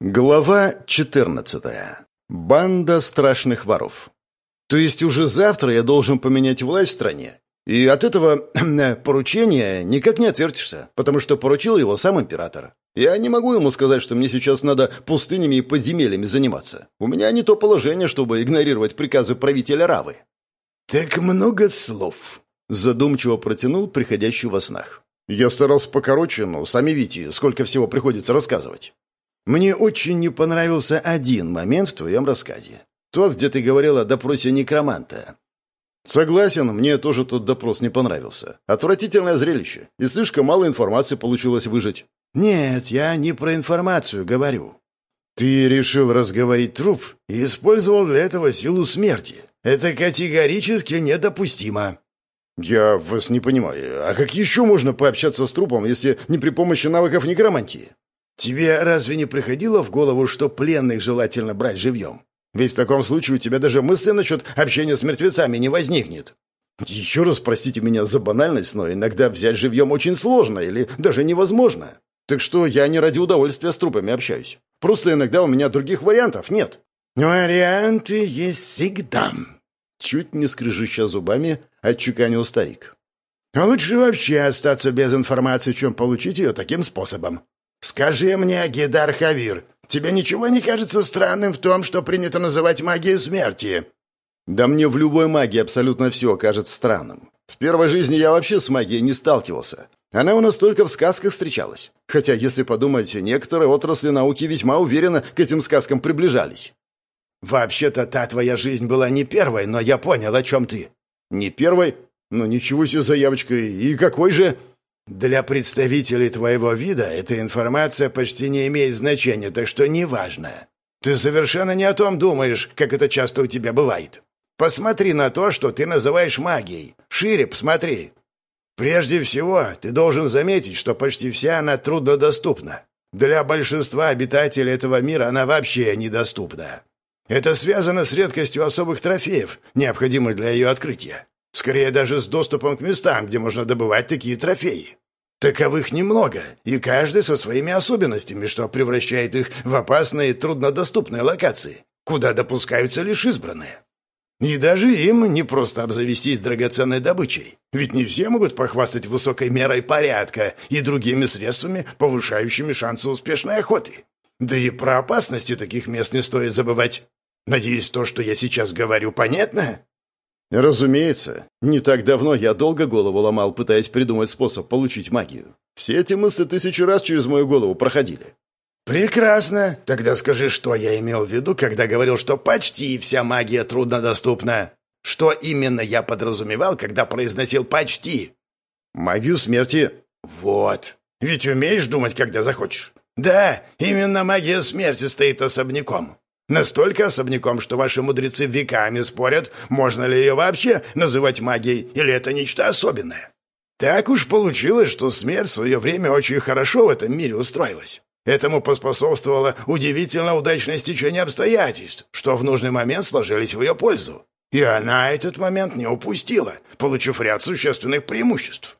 Глава 14. Банда страшных воров. То есть уже завтра я должен поменять власть в стране? И от этого поручения никак не отвертишься, потому что поручил его сам император. Я не могу ему сказать, что мне сейчас надо пустынями и подземельями заниматься. У меня не то положение, чтобы игнорировать приказы правителя Равы. «Так много слов», — задумчиво протянул приходящий во снах. Я старался покороче, но сами видите, сколько всего приходится рассказывать. Мне очень не понравился один момент в твоем рассказе. Тот, где ты говорил о допросе некроманта. Согласен, мне тоже тот допрос не понравился. Отвратительное зрелище, и слишком мало информации получилось выжить. Нет, я не про информацию говорю. Ты решил разговорить труп и использовал для этого силу смерти. Это категорически недопустимо. Я вас не понимаю. А как еще можно пообщаться с трупом, если не при помощи навыков некромантии? Тебе разве не приходило в голову, что пленных желательно брать живьем? Ведь в таком случае у тебя даже мысли насчет общения с мертвецами не возникнет. Еще раз простите меня за банальность, но иногда взять живьем очень сложно или даже невозможно. Так что я не ради удовольствия с трупами общаюсь. Просто иногда у меня других вариантов нет. Варианты есть всегда. Чуть не скрежеща зубами, отчеканил старик. лучше вообще остаться без информации, чем получить ее таким способом. «Скажи мне, Гидар Хавир, тебе ничего не кажется странным в том, что принято называть магией смерти?» «Да мне в любой магии абсолютно все кажется странным. В первой жизни я вообще с магией не сталкивался. Она у нас только в сказках встречалась. Хотя, если подумать, некоторые отрасли науки весьма уверенно к этим сказкам приближались». «Вообще-то та твоя жизнь была не первой, но я понял, о чем ты». «Не первой? Ну ничего себе заявочка. И какой же?» Для представителей твоего вида эта информация почти не имеет значения, так что неважно. Ты совершенно не о том думаешь, как это часто у тебя бывает. Посмотри на то, что ты называешь магией. Шире посмотри. Прежде всего, ты должен заметить, что почти вся она труднодоступна. Для большинства обитателей этого мира она вообще недоступна. Это связано с редкостью особых трофеев, необходимых для ее открытия. Скорее даже с доступом к местам, где можно добывать такие трофеи. Таковых немного, и каждый со своими особенностями, что превращает их в опасные труднодоступные локации, куда допускаются лишь избранные. И даже им не просто обзавестись драгоценной добычей, ведь не все могут похвастать высокой мерой порядка и другими средствами, повышающими шансы успешной охоты. Да и про опасности таких мест не стоит забывать. Надеюсь, то, что я сейчас говорю, понятно? Разумеется. Не так давно я долго голову ломал, пытаясь придумать способ получить магию. Все эти мысли тысячу раз через мою голову проходили. «Прекрасно. Тогда скажи, что я имел в виду, когда говорил, что почти вся магия труднодоступна. Что именно я подразумевал, когда произносил «почти»?» «Магию смерти». «Вот. Ведь умеешь думать, когда захочешь?» «Да, именно магия смерти стоит особняком. Настолько особняком, что ваши мудрецы веками спорят, можно ли ее вообще называть магией, или это нечто особенное. Так уж получилось, что смерть в свое время очень хорошо в этом мире устроилась. Этому поспособствовало удивительно удачное стечение обстоятельств, что в нужный момент сложились в ее пользу. И она этот момент не упустила, получив ряд существенных преимуществ.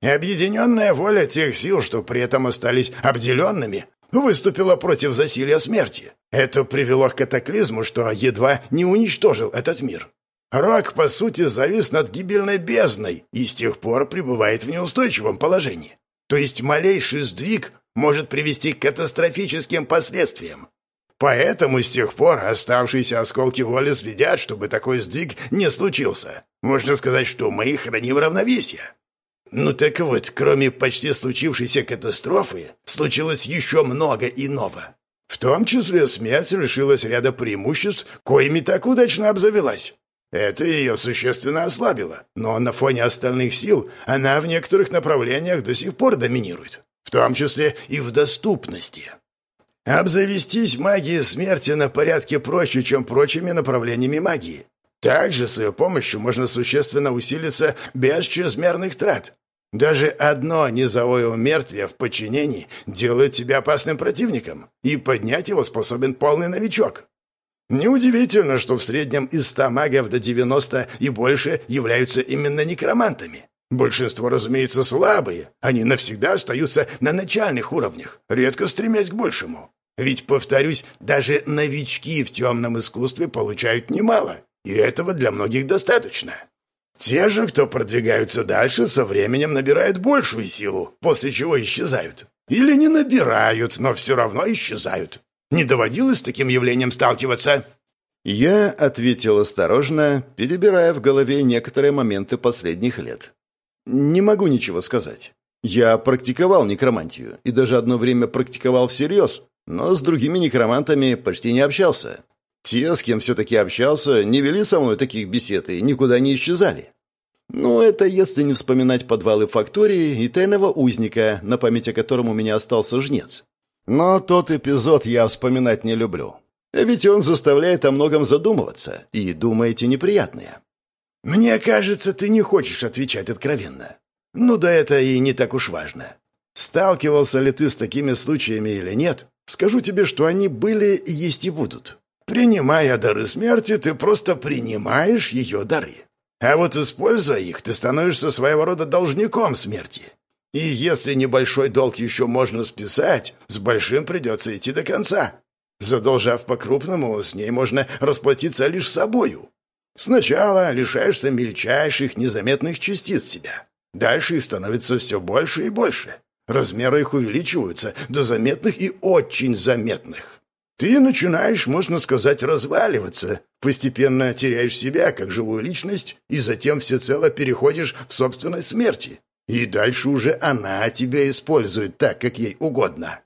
Объединенная воля тех сил, что при этом остались обделенными, выступила против засилия смерти. Это привело к катаклизму, что едва не уничтожил этот мир. Рок, по сути, завис над гибельной бездной и с тех пор пребывает в неустойчивом положении. То есть малейший сдвиг может привести к катастрофическим последствиям. Поэтому с тех пор оставшиеся осколки воли следят, чтобы такой сдвиг не случился. Можно сказать, что мы храним равновесие. Ну так вот, кроме почти случившейся катастрофы, случилось еще много иного. В том числе смерть лишилась ряда преимуществ, коими так удачно обзавелась. Это ее существенно ослабило, но на фоне остальных сил она в некоторых направлениях до сих пор доминирует, в том числе и в доступности. Обзавестись магией смерти на порядке проще, чем прочими направлениями магии. Также с ее помощью можно существенно усилиться без чрезмерных трат. Даже одно низовое умертвие в подчинении делает тебя опасным противником, и поднять его способен полный новичок. Неудивительно, что в среднем из ста магов до 90 и больше являются именно некромантами. Большинство, разумеется, слабые, они навсегда остаются на начальных уровнях, редко стремясь к большему. Ведь, повторюсь, даже новички в темном искусстве получают немало, и этого для многих достаточно. Те же, кто продвигаются дальше, со временем набирают большую силу, после чего исчезают. Или не набирают, но все равно исчезают. Не доводилось с таким явлением сталкиваться?» Я ответил осторожно, перебирая в голове некоторые моменты последних лет. «Не могу ничего сказать. Я практиковал некромантию, и даже одно время практиковал всерьез, но с другими некромантами почти не общался. Те, с кем все-таки общался, не вели со мной таких бесед и никуда не исчезали. Ну, это если не вспоминать подвалы фактории и тайного узника, на память о котором у меня остался жнец. Но тот эпизод я вспоминать не люблю. Ведь он заставляет о многом задумываться, и думаете неприятное. «Мне кажется, ты не хочешь отвечать откровенно. Ну да это и не так уж важно. Сталкивался ли ты с такими случаями или нет, скажу тебе, что они были и есть и будут. Принимая дары смерти, ты просто принимаешь ее дары. А вот используя их, ты становишься своего рода должником смерти. И если небольшой долг еще можно списать, с большим придется идти до конца. Задолжав по-крупному, с ней можно расплатиться лишь собою. Сначала лишаешься мельчайших незаметных частиц себя. Дальше их становится все больше и больше. Размеры их увеличиваются до заметных и очень заметных. Ты начинаешь, можно сказать, разваливаться, постепенно теряешь себя как живую личность и затем всецело переходишь в собственность смерти. И дальше уже она тебя использует так, как ей угодно.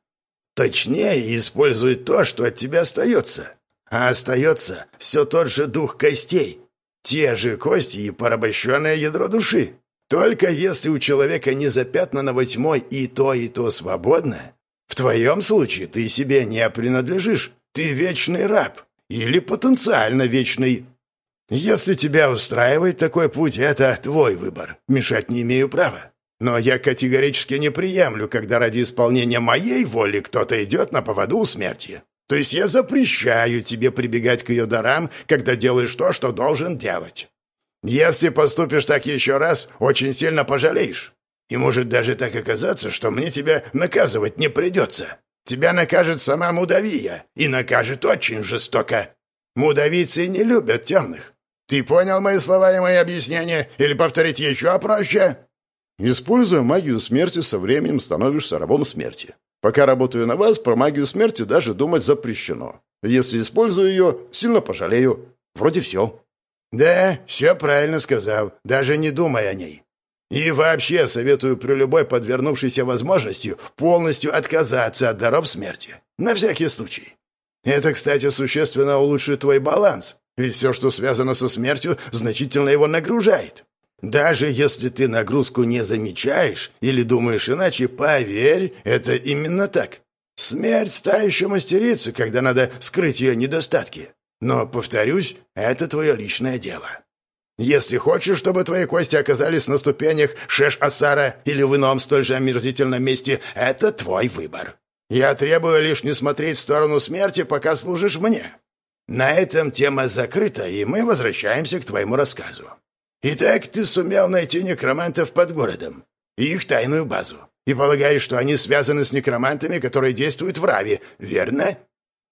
Точнее, использует то, что от тебя остается. А остается все тот же дух костей. Те же кости и порабощенное ядро души. Только если у человека не запятнано тьмой и то, и то свободно, в твоем случае ты себе не принадлежишь. Ты вечный раб. Или потенциально вечный. Если тебя устраивает такой путь, это твой выбор. Мешать не имею права. Но я категорически не приемлю, когда ради исполнения моей воли кто-то идет на поводу у смерти. То есть я запрещаю тебе прибегать к ее дарам, когда делаешь то, что должен делать. Если поступишь так еще раз, очень сильно пожалеешь. И может даже так оказаться, что мне тебя наказывать не придется. Тебя накажет сама Мудавия, и накажет очень жестоко. Мудавицы не любят темных. Ты понял мои слова и мои объяснения? Или повторить еще проще?» Используя магию смерти, со временем становишься рабом смерти. Пока работаю на вас, про магию смерти даже думать запрещено. Если использую ее, сильно пожалею. Вроде все. Да, все правильно сказал, даже не думай о ней. И вообще советую при любой подвернувшейся возможности полностью отказаться от даров смерти. На всякий случай. Это, кстати, существенно улучшит твой баланс, ведь все, что связано со смертью, значительно его нагружает. Даже если ты нагрузку не замечаешь или думаешь иначе, поверь, это именно так. Смерть та еще мастерица, когда надо скрыть ее недостатки. Но, повторюсь, это твое личное дело. Если хочешь, чтобы твои кости оказались на ступенях Шеш-Асара или в ином столь же омерзительном месте, это твой выбор. Я требую лишь не смотреть в сторону смерти, пока служишь мне. На этом тема закрыта, и мы возвращаемся к твоему рассказу. Итак, ты сумел найти некромантов под городом и их тайную базу. И полагаешь, что они связаны с некромантами, которые действуют в Раве, верно?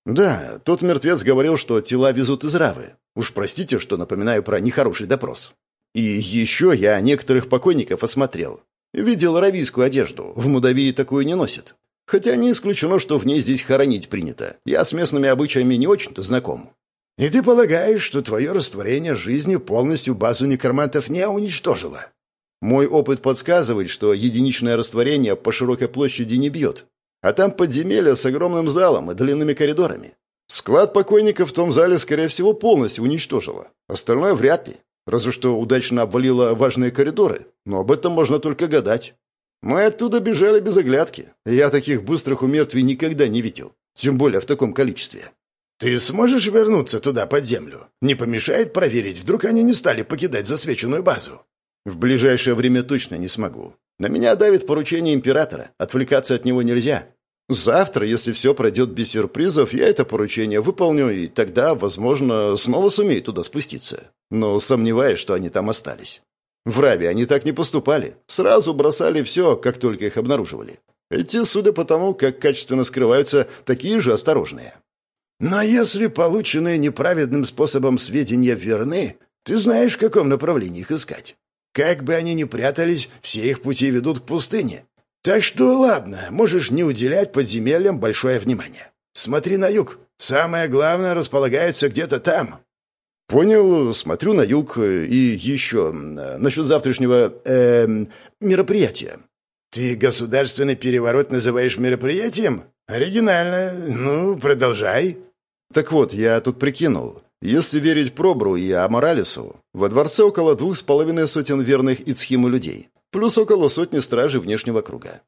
Да, тот мертвец говорил, что тела везут из Равы. Уж простите, что напоминаю про нехороший допрос. И еще я некоторых покойников осмотрел. Видел равийскую одежду, в Мудавии такую не носят. Хотя не исключено, что в ней здесь хоронить принято. Я с местными обычаями не очень-то знаком. И ты полагаешь, что твое растворение жизни полностью базу некромантов не уничтожило? Мой опыт подсказывает, что единичное растворение по широкой площади не бьет. А там подземелье с огромным залом и длинными коридорами. Склад покойников в том зале, скорее всего, полностью уничтожило. Остальное вряд ли. Разве что удачно обвалило важные коридоры. Но об этом можно только гадать. Мы оттуда бежали без оглядки. Я таких быстрых умертвий никогда не видел. Тем более в таком количестве. «Ты сможешь вернуться туда под землю? Не помешает проверить, вдруг они не стали покидать засвеченную базу?» «В ближайшее время точно не смогу. На меня давит поручение императора. Отвлекаться от него нельзя. Завтра, если все пройдет без сюрпризов, я это поручение выполню, и тогда, возможно, снова сумею туда спуститься. Но сомневаюсь, что они там остались. В Раве они так не поступали. Сразу бросали все, как только их обнаруживали. Эти, судя по тому, как качественно скрываются, такие же осторожные. Но если полученные неправедным способом сведения верны, ты знаешь, в каком направлении их искать. Как бы они ни прятались, все их пути ведут к пустыне. Так что ладно, можешь не уделять подземельям большое внимание. Смотри на юг. Самое главное располагается где-то там. Понял, смотрю на юг. И еще насчет завтрашнего э, мероприятия. Ты государственный переворот называешь мероприятием? Оригинально. Ну, продолжай. Так вот, я тут прикинул. Если верить Пробру и Аморалису, во дворце около двух с половиной сотен верных Ицхиму людей, плюс около сотни стражей внешнего круга.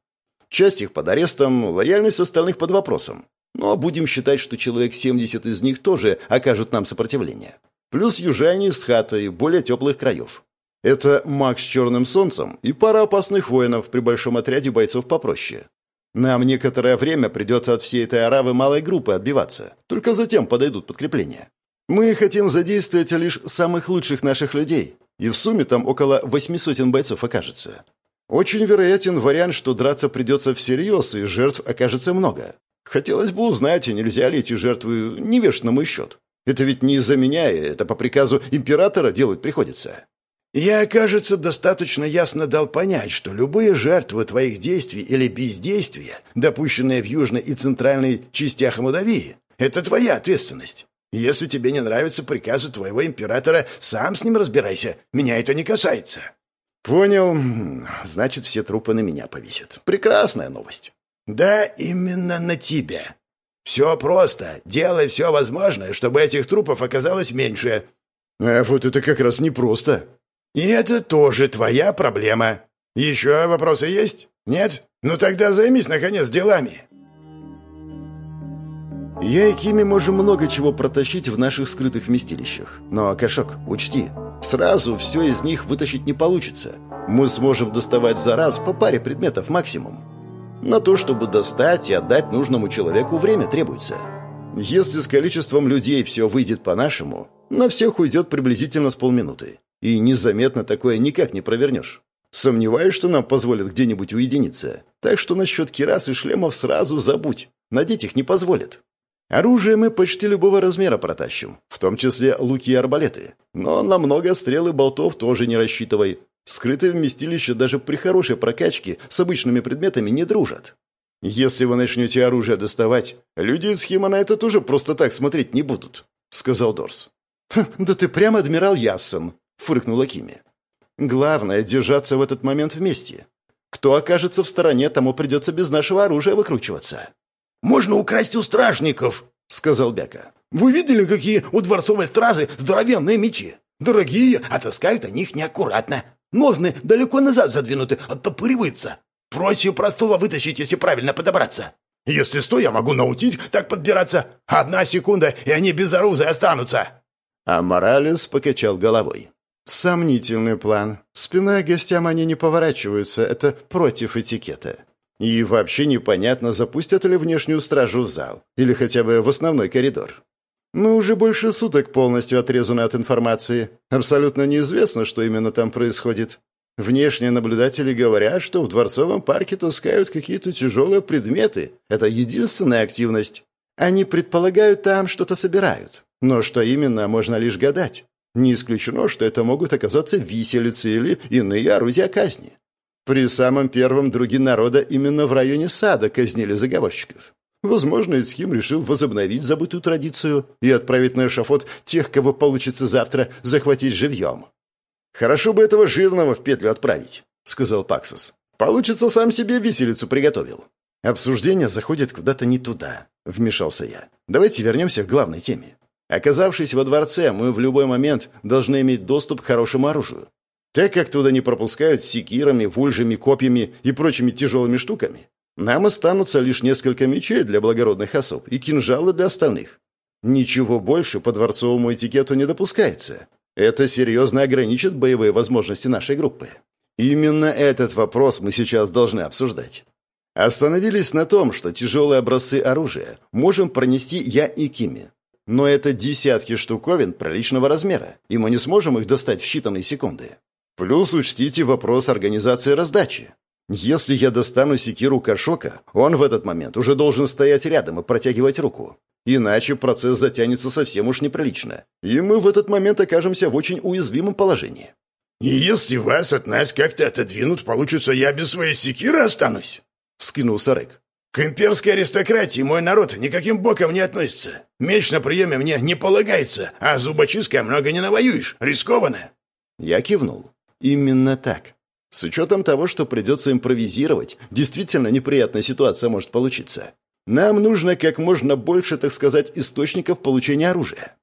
Часть их под арестом, лояльность остальных под вопросом. Ну а будем считать, что человек 70 из них тоже окажут нам сопротивление. Плюс южане из хата и более теплых краев. Это маг с черным солнцем и пара опасных воинов при большом отряде бойцов попроще. Нам некоторое время придется от всей этой аравы малой группы отбиваться. Только затем подойдут подкрепления. Мы хотим задействовать лишь самых лучших наших людей. И в сумме там около восьми сотен бойцов окажется. Очень вероятен вариант, что драться придется всерьез, и жертв окажется много. Хотелось бы узнать, нельзя ли эти жертвы не на мой счет. Это ведь не из-за меня, это по приказу императора делать приходится. Я, кажется, достаточно ясно дал понять, что любые жертвы твоих действий или бездействия, допущенные в южной и центральной частях Мудавии, это твоя ответственность. Если тебе не нравятся приказы твоего императора, сам с ним разбирайся. Меня это не касается». «Понял. Значит, все трупы на меня повесят. Прекрасная новость». «Да, именно на тебя. Все просто. Делай все возможное, чтобы этих трупов оказалось меньше». «А вот это как раз непросто». И это тоже твоя проблема. Еще вопросы есть? Нет? Ну тогда займись, наконец, делами. Я и Кими можем много чего протащить в наших скрытых вместилищах. Но, Кашок, учти, сразу все из них вытащить не получится. Мы сможем доставать за раз по паре предметов максимум. На то, чтобы достать и отдать нужному человеку, время требуется. Если с количеством людей все выйдет по-нашему, на всех уйдет приблизительно с полминуты. И незаметно такое никак не провернешь. Сомневаюсь, что нам позволят где-нибудь уединиться. Так что насчет кирас и шлемов сразу забудь. Надеть их не позволят. Оружие мы почти любого размера протащим, в том числе луки и арбалеты. Но на много стрел и болтов тоже не рассчитывай. Скрытые вместилища даже при хорошей прокачке с обычными предметами не дружат. Если вы начнете оружие доставать, люди из Хима на это тоже просто так смотреть не будут», — сказал Дорс. «Да ты прям адмирал Яссен», — фыркнула Кими. «Главное — держаться в этот момент вместе. Кто окажется в стороне, тому придется без нашего оружия выкручиваться». «Можно украсть у стражников», — сказал Бяка. «Вы видели, какие у дворцовой стражи здоровенные мечи? Дорогие, а таскают они их неаккуратно. Нозны далеко назад задвинуты, оттопыриваются. Проще простого вытащить, если правильно подобраться. Если сто, я могу научить так подбираться. Одна секунда, и они без оружия останутся». А Моралес покачал головой. Сомнительный план. Спиной к гостям они не поворачиваются, это против этикета. И вообще непонятно, запустят ли внешнюю стражу в зал, или хотя бы в основной коридор. Мы уже больше суток полностью отрезаны от информации. Абсолютно неизвестно, что именно там происходит. Внешние наблюдатели говорят, что в Дворцовом парке таскают какие-то тяжелые предметы. Это единственная активность. Они предполагают, там что-то собирают. Но что именно, можно лишь гадать. Не исключено, что это могут оказаться виселицы или иные орудия казни. При самом первом друге народа именно в районе сада казнили заговорщиков. Возможно, Исхим решил возобновить забытую традицию и отправить на эшафот тех, кого получится завтра захватить живьем. «Хорошо бы этого жирного в петлю отправить», — сказал Паксус. «Получится, сам себе виселицу приготовил». «Обсуждение заходит куда-то не туда», — вмешался я. «Давайте вернемся к главной теме. Оказавшись во дворце, мы в любой момент должны иметь доступ к хорошему оружию. Так как туда не пропускают секирами, вульжами, копьями и прочими тяжелыми штуками, нам останутся лишь несколько мечей для благородных особ и кинжалы для остальных. Ничего больше по дворцовому этикету не допускается. Это серьезно ограничит боевые возможности нашей группы. Именно этот вопрос мы сейчас должны обсуждать. Остановились на том, что тяжелые образцы оружия можем пронести я и Кими, но это десятки штуковин приличного размера, и мы не сможем их достать в считанные секунды. Плюс учтите вопрос организации раздачи. Если я достану секиру Кашока, он в этот момент уже должен стоять рядом и протягивать руку. Иначе процесс затянется совсем уж неприлично, и мы в этот момент окажемся в очень уязвимом положении. «И если вас от нас как-то отодвинут, получится, я без своей секиры останусь?» — вскинулся Рэк. «К имперской аристократии мой народ никаким боком не относится. Меч на приеме мне не полагается, а зубочисткой много не навоюешь. Рискованно». Я кивнул. «Именно так. С учетом того, что придется импровизировать, действительно неприятная ситуация может получиться. Нам нужно как можно больше, так сказать, источников получения оружия.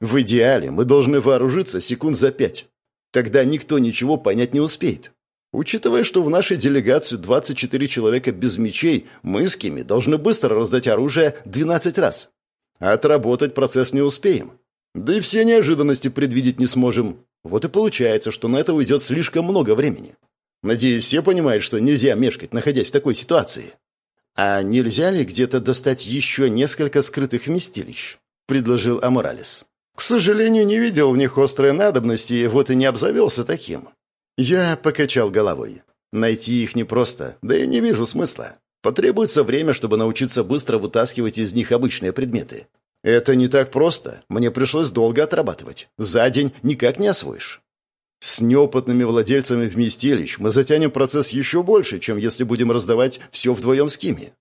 В идеале мы должны вооружиться секунд за пять. Тогда никто ничего понять не успеет. Учитывая, что в нашей делегации 24 человека без мечей, мы с Кими должны быстро раздать оружие 12 раз. Отработать процесс не успеем. Да и все неожиданности предвидеть не сможем. Вот и получается, что на это уйдет слишком много времени. Надеюсь, все понимают, что нельзя мешкать, находясь в такой ситуации. А нельзя ли где-то достать еще несколько скрытых вместилищ? Предложил Аморалес. К сожалению, не видел в них острой надобности, вот и не обзавелся таким. Я покачал головой. Найти их непросто, да и не вижу смысла. Потребуется время, чтобы научиться быстро вытаскивать из них обычные предметы. Это не так просто. Мне пришлось долго отрабатывать. За день никак не освоишь. С неопытными владельцами вместилищ мы затянем процесс еще больше, чем если будем раздавать все вдвоем с Кими.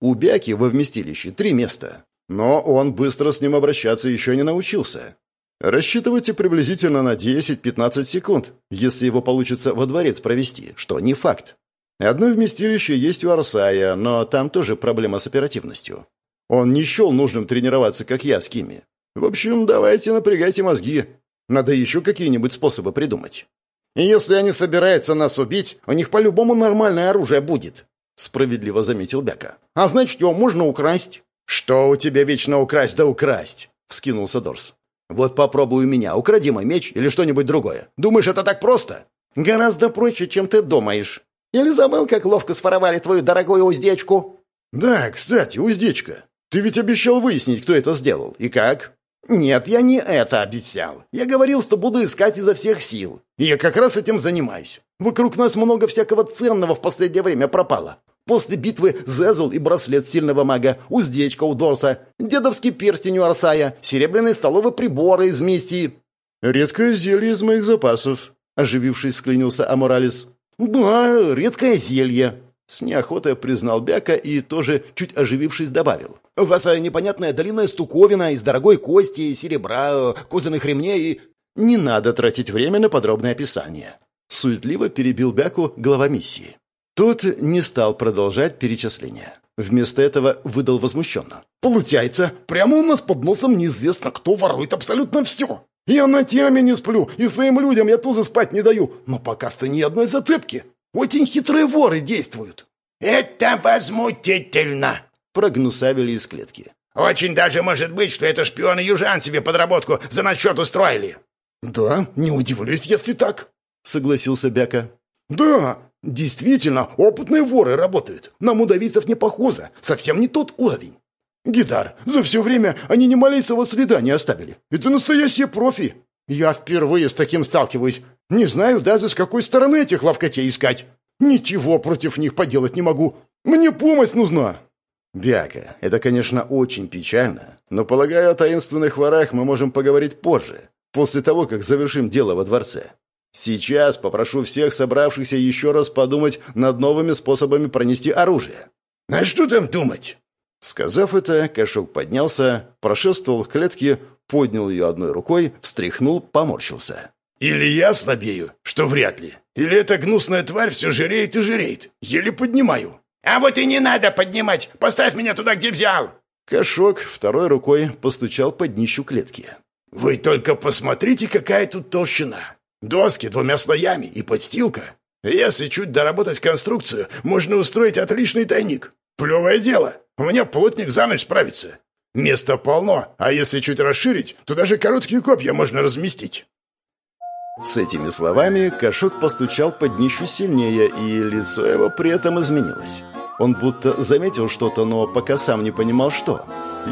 У Бяки во вместилище три места, но он быстро с ним обращаться еще не научился. Рассчитывайте приблизительно на 10-15 секунд, если его получится во дворец провести, что не факт. Одно вместилище есть у Арсая, но там тоже проблема с оперативностью. Он не счел нужным тренироваться, как я с Кими. В общем, давайте напрягайте мозги. Надо еще какие-нибудь способы придумать. И если они собираются нас убить, у них по-любому нормальное оружие будет, справедливо заметил Бяка. А значит, его можно украсть. Что у тебя вечно украсть да украсть? вскинулся Дорс. Вот попробуй у меня, укради мой меч или что-нибудь другое. Думаешь, это так просто? Гораздо проще, чем ты думаешь. Или забыл, как ловко своровали твою дорогую уздечку? Да, кстати, уздечка. Ты ведь обещал выяснить, кто это сделал. И как? Нет, я не это обещал. Я говорил, что буду искать изо всех сил. И я как раз этим занимаюсь. Вокруг нас много всякого ценного в последнее время пропало. После битвы Зезл и браслет сильного мага, уздечка у Дорса, дедовский перстень у Арсая, серебряные столовые приборы из Мистии. «Редкое зелье из моих запасов», — оживившись, склонился Аморалис. «Да, редкое зелье», с неохотой признал Бяка и тоже, чуть оживившись, добавил. «У вас непонятная долинная стуковина из дорогой кости, серебра, козаных ремней и...» «Не надо тратить время на подробное описание». Суетливо перебил Бяку глава миссии. Тот не стал продолжать перечисление. Вместо этого выдал возмущенно. «Получается, прямо у нас под носом неизвестно, кто ворует абсолютно все. Я на теме не сплю, и своим людям я тоже спать не даю, но пока что ни одной зацепки. Очень хитрые воры действуют». «Это возмутительно!» — прогнусавили из клетки. «Очень даже может быть, что это шпионы южан себе подработку за насчет устроили». «Да, не удивлюсь, если так», — согласился Бяка. «Да, действительно, опытные воры работают. Нам удавицев не похоже, совсем не тот уровень. Гидар, за все время они ни малейшего следа не оставили. Это настоящие профи. Я впервые с таким сталкиваюсь. Не знаю даже, с какой стороны этих ловкотей искать. Ничего против них поделать не могу. Мне помощь нужна. Бяка, это, конечно, очень печально, но, полагаю, о таинственных ворах мы можем поговорить позже, после того, как завершим дело во дворце. Сейчас попрошу всех собравшихся еще раз подумать над новыми способами пронести оружие. А что там думать? Сказав это, Кашук поднялся, прошествовал к клетке, поднял ее одной рукой, встряхнул, поморщился. «Или я слабею, что вряд ли. Или эта гнусная тварь все жиреет и жиреет. Еле поднимаю». «А вот и не надо поднимать! Поставь меня туда, где взял!» Кошок второй рукой постучал под днищу клетки. «Вы только посмотрите, какая тут толщина! Доски двумя слоями и подстилка. Если чуть доработать конструкцию, можно устроить отличный тайник. Плевое дело, у меня плотник за ночь справится. Места полно, а если чуть расширить, то даже короткие копья можно разместить. С этими словами Кашок постучал под днищу сильнее, и лицо его при этом изменилось. Он будто заметил что-то, но пока сам не понимал, что.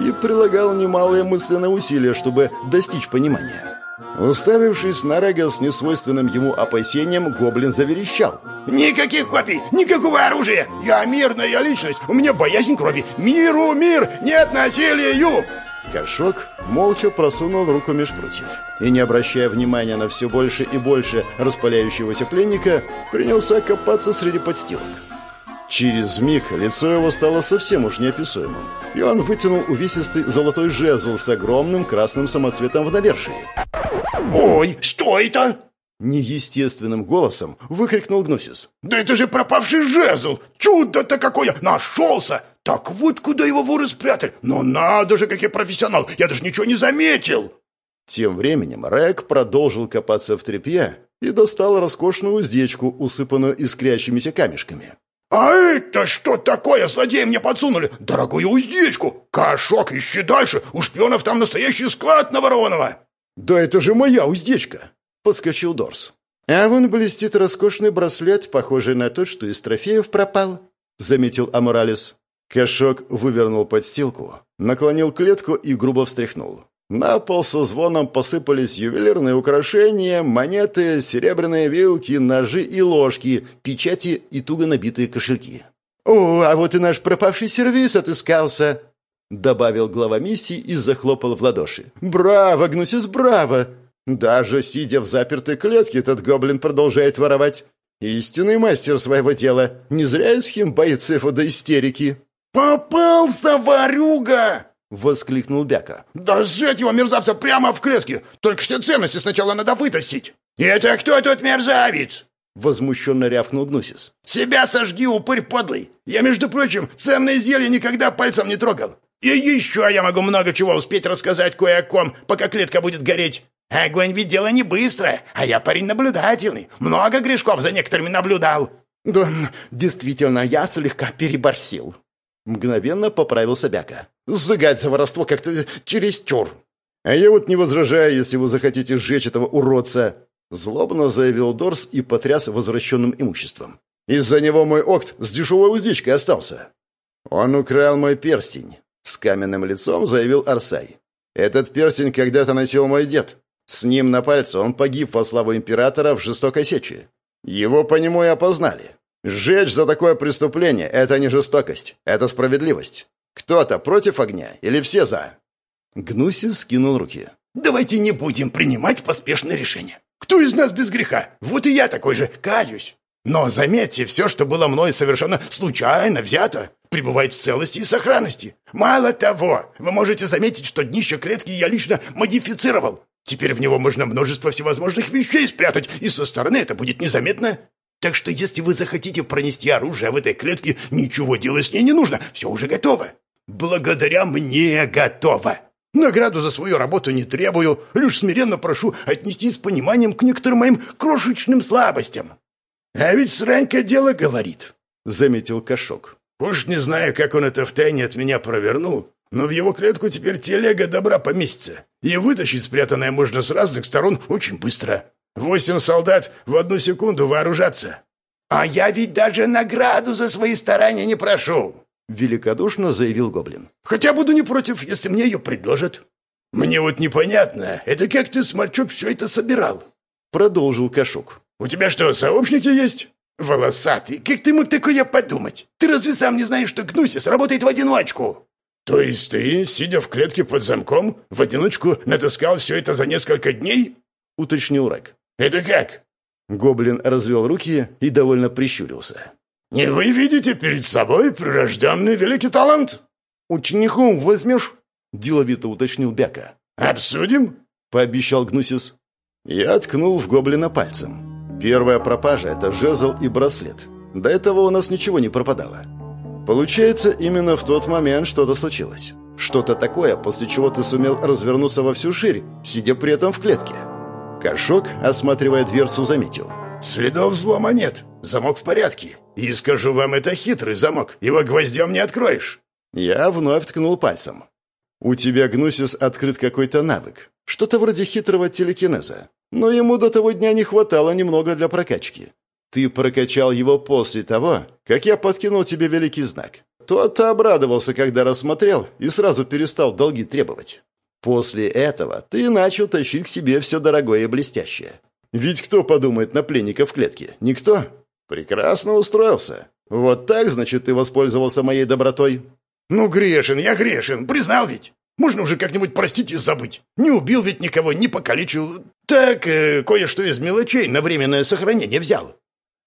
И прилагал немалые мысленные усилия, чтобы достичь понимания. Уставившись на Рега с несвойственным ему опасением, гоблин заверещал – Никаких копий, никакого оружия! Я мирная личность, у меня боязнь крови! Миру мир, нет насилию!» Кошок молча просунул руку меж прутьев и, не обращая внимания на все больше и больше распаляющегося пленника, принялся копаться среди подстилок. Через миг лицо его стало совсем уж неописуемым, и он вытянул увесистый золотой жезл с огромным красным самоцветом в навершии. «Ой, что это?» Неестественным голосом выкрикнул Гнусис. «Да это же пропавший жезл! Чудо-то какое! Нашелся! Так вот куда его воры спрятали! Но надо же, какой профессионал! Я даже ничего не заметил!» Тем временем Рэк продолжил копаться в тряпье и достал роскошную уздечку, усыпанную искрящимися камешками. «А это что такое? Злодеи мне подсунули! Дорогую уздечку! Кошок, ищи дальше! У шпионов там настоящий склад наворованного!» «Да это же моя уздечка!» — подскочил Дорс. «А вон блестит роскошный браслет, похожий на тот, что из трофеев пропал», — заметил Аморалис. Кошок вывернул подстилку, наклонил клетку и грубо встряхнул. На пол со звоном посыпались ювелирные украшения, монеты, серебряные вилки, ножи и ложки, печати и туго набитые кошельки. «О, а вот и наш пропавший сервис отыскался!» Добавил глава миссии и захлопал в ладоши. «Браво, Гнусис, браво! Даже сидя в запертой клетке, этот гоблин продолжает воровать. Истинный мастер своего дела. Не зря Эсхим боится его до истерики». «Попался, ворюга!» — воскликнул Бяка. «Да сжать его, мерзавца, прямо в клетке! Только все ценности сначала надо вытащить!» «Это кто тут мерзавец?» Возмущенно рявкнул Гнусис. «Себя сожги, упырь подлый! Я, между прочим, ценные зелья никогда пальцем не трогал! И еще я могу много чего успеть рассказать кое о ком, пока клетка будет гореть! Огонь ведь дело не быстрое, а я парень наблюдательный, много грешков за некоторыми наблюдал!» «Да, действительно, я слегка переборсил», Мгновенно поправился Бяка. «Сжигать за воровство как-то чересчур». «А я вот не возражаю, если вы захотите сжечь этого уродца», злобно заявил Дорс и потряс возвращенным имуществом. «Из-за него мой окт с дешевой уздечкой остался». «Он украл мой перстень», — с каменным лицом заявил Арсай. «Этот перстень когда-то носил мой дед. С ним на пальце он погиб во славу императора в жестокой сече. Его по нему и опознали. Сжечь за такое преступление – это не жестокость, это справедливость. Кто-то против огня или все за?» Гнуси скинул руки. «Давайте не будем принимать поспешные решения. Кто из нас без греха? Вот и я такой же, каюсь. Но заметьте, все, что было мной совершенно случайно взято, пребывает в целости и сохранности. Мало того, вы можете заметить, что днище клетки я лично модифицировал. Теперь в него можно множество всевозможных вещей спрятать, и со стороны это будет незаметно. Так что если вы захотите пронести оружие в этой клетке, ничего делать с ней не нужно, все уже готово. Благодаря мне готово. Награду за свою работу не требую, лишь смиренно прошу отнестись с пониманием к некоторым моим крошечным слабостям. А ведь сранька дело говорит, — заметил Кошок. Уж не знаю, как он это втайне от меня провернул, но в его клетку теперь телега добра поместится, и вытащить спрятанное можно с разных сторон очень быстро. Восемь солдат в одну секунду вооружаться. А я ведь даже награду за свои старания не прошу, великодушно заявил гоблин. Хотя буду не против, если мне ее предложат. Мне вот непонятно, это как ты, сморчок, все это собирал? Продолжил Кашук. У тебя что, сообщники есть? Волосатый, как ты мог такое подумать? Ты разве сам не знаешь, что Гнусис работает в одиночку? То есть ты, сидя в клетке под замком, в одиночку натаскал все это за несколько дней? Уточнил Рэк. «Это как?» Гоблин развел руки и довольно прищурился. «Не вы видите перед собой прирожденный великий талант?» «Учеником возьмешь?» – деловито уточнил Бяка. «Обсудим?» – пообещал Гнусис. Я ткнул в гоблина пальцем. Первая пропажа – это жезл и браслет. До этого у нас ничего не пропадало. Получается, именно в тот момент что-то случилось. Что-то такое, после чего ты сумел развернуться во всю ширь, сидя при этом в клетке. Кошок, осматривая дверцу, заметил. «Следов взлома нет. Замок в порядке. И скажу вам, это хитрый замок. Его гвоздем не откроешь». Я вновь ткнул пальцем. «У тебя, Гнусис, открыт какой-то навык. Что-то вроде хитрого телекинеза. Но ему до того дня не хватало немного для прокачки. Ты прокачал его после того, как я подкинул тебе великий знак. Тот-то обрадовался, когда рассмотрел, и сразу перестал долги требовать. После этого ты начал тащить к себе все дорогое и блестящее. Ведь кто подумает на пленника в клетке? Никто. Прекрасно устроился. Вот так, значит, ты воспользовался моей добротой? Ну, грешен, я грешен, признал ведь. Можно уже как-нибудь простить и забыть. Не убил ведь никого, не покалечил. Так, э, кое-что из мелочей на временное сохранение взял.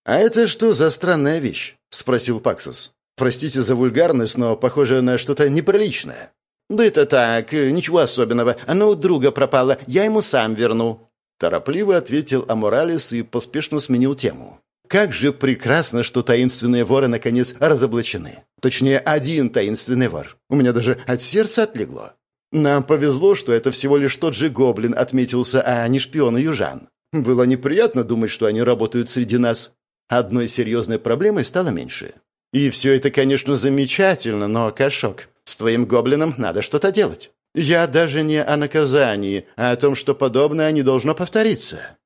А это что за странная вещь? Спросил Паксус. Простите за вульгарность, но похоже на что-то неприличное. «Да это так, ничего особенного. Оно у друга пропало, я ему сам верну». Торопливо ответил Аморалес и поспешно сменил тему. Как же прекрасно, что таинственные воры наконец разоблачены. Точнее, один таинственный вор. У меня даже от сердца отлегло. Нам повезло, что это всего лишь тот же гоблин отметился, а не шпион южан. Было неприятно думать, что они работают среди нас. Одной серьезной проблемой стало меньше. И все это, конечно, замечательно, но, Кашок, с твоим гоблином надо что-то делать. Я даже не о наказании, а о том, что подобное не должно повториться.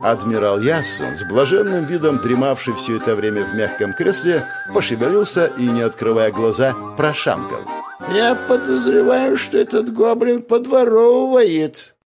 Адмирал Яссон, с блаженным видом дремавший все это время в мягком кресле, пошевелился и, не открывая глаза, прошамкал. «Я подозреваю, что этот гоблин подворовывает».